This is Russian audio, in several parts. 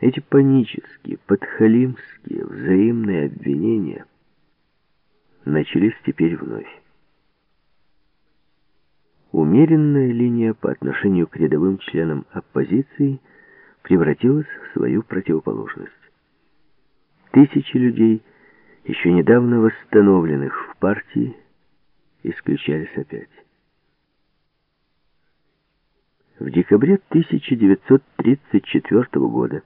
Эти панические, подхалимские, взаимные обвинения начались теперь вновь. Умеренная линия по отношению к рядовым членам оппозиции превратилась в свою противоположность. Тысячи людей, еще недавно восстановленных в партии, исключались опять. В декабре 1934 года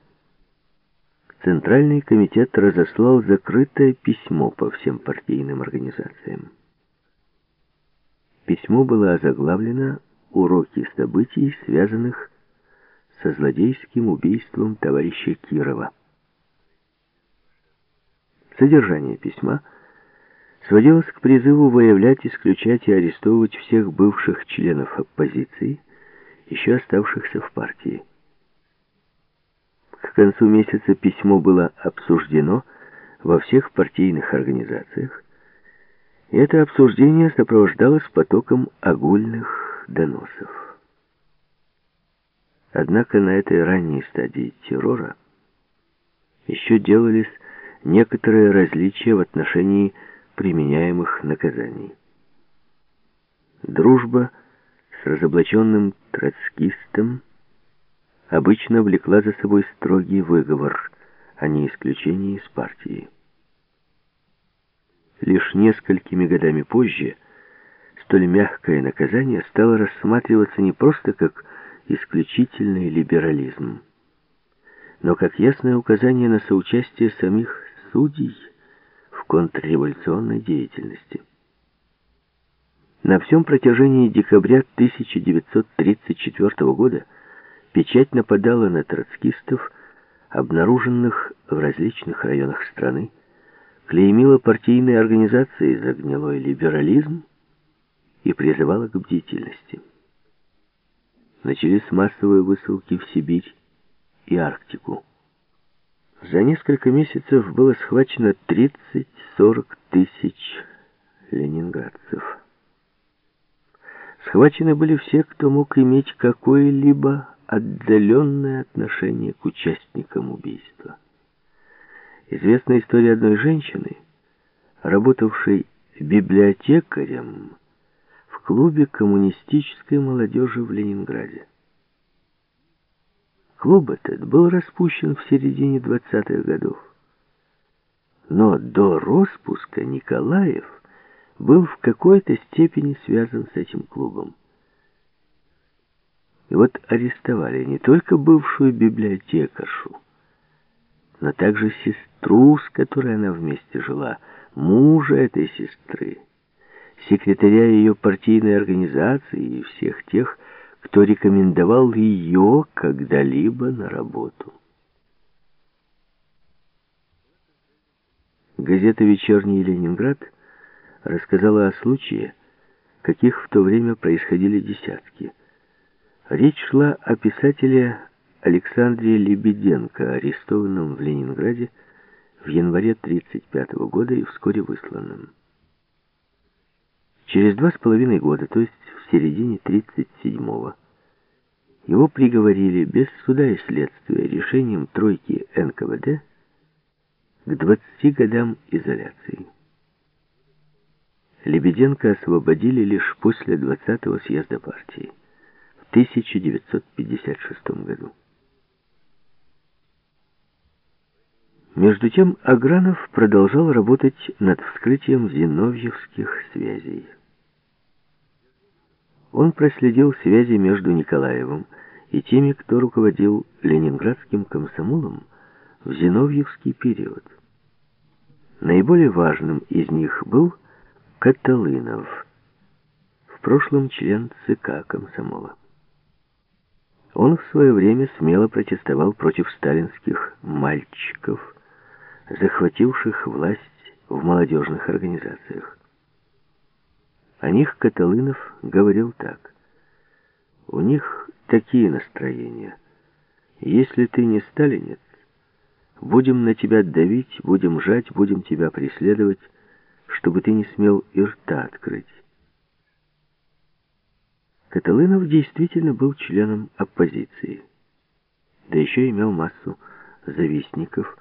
Центральный комитет разослал закрытое письмо по всем партийным организациям. Письмо было озаглавлено «Уроки событий, связанных со злодейским убийством товарища Кирова». Содержание письма сводилось к призыву выявлять, исключать и арестовывать всех бывших членов оппозиции, еще оставшихся в партии. Концу месяца письмо было обсуждено во всех партийных организациях, и это обсуждение сопровождалось потоком огульных доносов. Однако на этой ранней стадии террора еще делались некоторые различия в отношении применяемых наказаний. Дружба с разоблаченным троцкистом обычно влекла за собой строгий выговор, а не исключение из партии. Лишь несколькими годами позже столь мягкое наказание стало рассматриваться не просто как исключительный либерализм, но как ясное указание на соучастие самих судей в контрреволюционной деятельности. На всем протяжении декабря 1934 года печать нападала на троцкистов, обнаруженных в различных районах страны, клеймила партийные организации за гнилой либерализм и призывала к бдительности. Начались массовые высылки в Сибирь и Арктику. За несколько месяцев было схвачено 30-40 тысяч ленинградцев. Схвачены были все, кто мог иметь какое-либо отдаленное отношение к участникам убийства. Известна история одной женщины, работавшей библиотекарем в клубе коммунистической молодежи в Ленинграде. Клуб этот был распущен в середине 20-х годов. Но до распуска Николаев был в какой-то степени связан с этим клубом. И вот арестовали не только бывшую библиотекаршу, но также сестру, с которой она вместе жила, мужа этой сестры, секретаря ее партийной организации и всех тех, кто рекомендовал ее когда-либо на работу. Газета «Вечерний Ленинград» рассказала о случае, каких в то время происходили десятки. Речь шла о писателе Александре Лебеденко, арестованном в Ленинграде в январе 1935 года и вскоре высланном. Через два с половиной года, то есть в середине 37-го, его приговорили без суда и следствия решением тройки НКВД к 20 годам изоляции. Лебеденко освободили лишь после 20-го съезда партии 1956 году. Между тем Агранов продолжал работать над вскрытием зиновьевских связей. Он проследил связи между Николаевым и теми, кто руководил ленинградским комсомолом в зиновьевский период. Наиболее важным из них был Каталынов, в прошлом член ЦК комсомола. Он в свое время смело протестовал против сталинских «мальчиков», захвативших власть в молодежных организациях. О них Каталынов говорил так. У них такие настроения. Если ты не сталинец, будем на тебя давить, будем жать, будем тебя преследовать, чтобы ты не смел и рта открыть. Каталынов действительно был членом оппозиции, да еще имел массу завистников